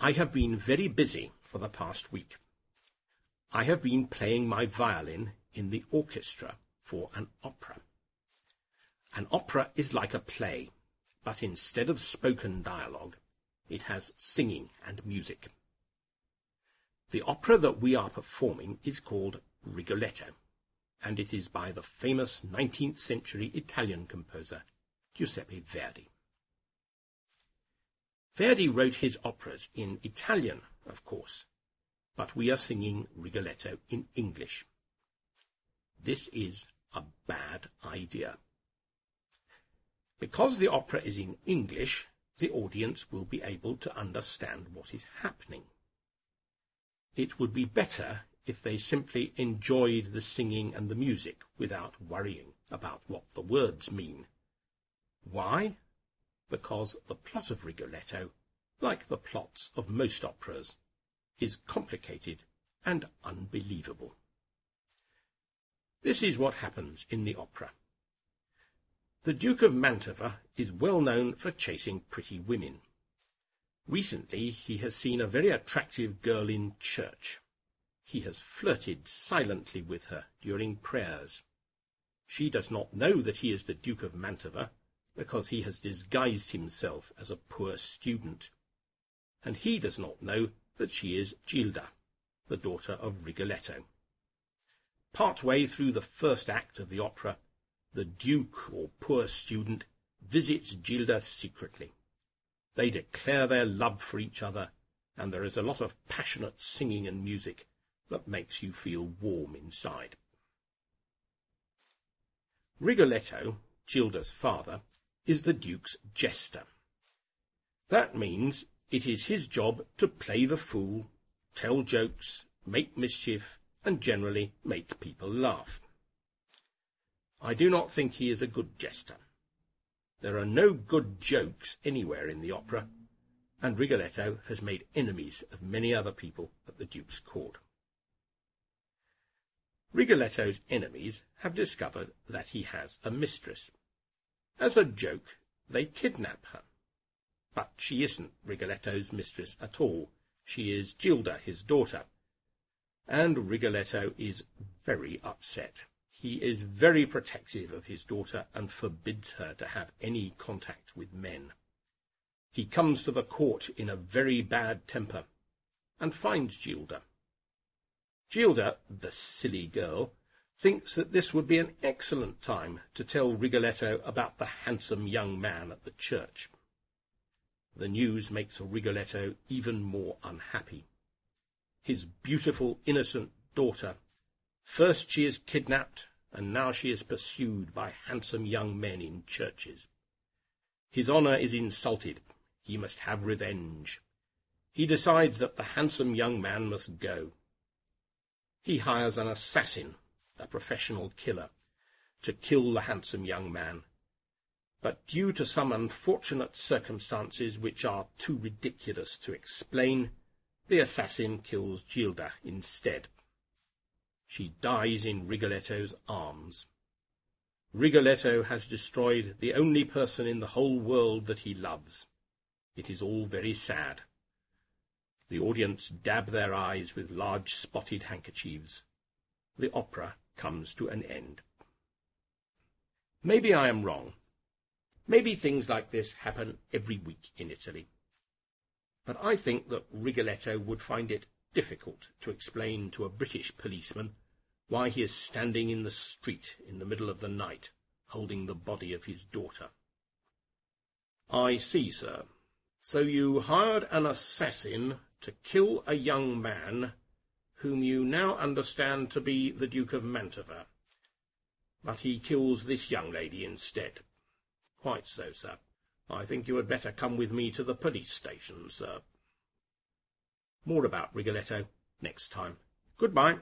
I have been very busy for the past week. I have been playing my violin in the orchestra for an opera. An opera is like a play, but instead of spoken dialogue, it has singing and music. The opera that we are performing is called Rigoletto, and it is by the famous 19th century Italian composer Giuseppe Verdi. Verdi wrote his operas in Italian, of course, but we are singing Rigoletto in English. This is a bad idea. Because the opera is in English, the audience will be able to understand what is happening. It would be better if they simply enjoyed the singing and the music without worrying about what the words mean. Why? Because the plot of Rigoletto, like the plots of most operas, is complicated and unbelievable. This is what happens in the opera. The Duke of Mantova is well known for chasing pretty women. Recently he has seen a very attractive girl in church. He has flirted silently with her during prayers. She does not know that he is the Duke of Mantova, because he has disguised himself as a poor student. And he does not know that she is Gilda, the daughter of Rigoletto. Part way through the first act of the opera, the duke or poor student visits Gilda secretly. They declare their love for each other, and there is a lot of passionate singing and music that makes you feel warm inside. Rigoletto, Gilda's father, is the duke's jester. That means it is his job to play the fool, tell jokes, make mischief, and generally make people laugh. I do not think he is a good jester. There are no good jokes anywhere in the opera, and Rigoletto has made enemies of many other people at the Duke's court. Rigoletto's enemies have discovered that he has a mistress. As a joke, they kidnap her. But she isn't Rigoletto's mistress at all. She is Gilda, his daughter. And Rigoletto is very upset. He is very protective of his daughter and forbids her to have any contact with men. He comes to the court in a very bad temper and finds Gilda. Gilda, the silly girl, thinks that this would be an excellent time to tell Rigoletto about the handsome young man at the church. The news makes Rigoletto even more unhappy. His beautiful, innocent daughter First she is kidnapped, and now she is pursued by handsome young men in churches. His honour is insulted. He must have revenge. He decides that the handsome young man must go. He hires an assassin, a professional killer, to kill the handsome young man. But due to some unfortunate circumstances which are too ridiculous to explain, the assassin kills Gilda instead. She dies in Rigoletto's arms. Rigoletto has destroyed the only person in the whole world that he loves. It is all very sad. The audience dab their eyes with large spotted handkerchiefs. The opera comes to an end. Maybe I am wrong. Maybe things like this happen every week in Italy. But I think that Rigoletto would find it difficult to explain to a British policeman why he is standing in the street in the middle of the night, holding the body of his daughter. I see, sir. So you hired an assassin to kill a young man whom you now understand to be the Duke of Mantova. But he kills this young lady instead. Quite so, sir. I think you had better come with me to the police station, sir. More about Rigoletto next time. Goodbye.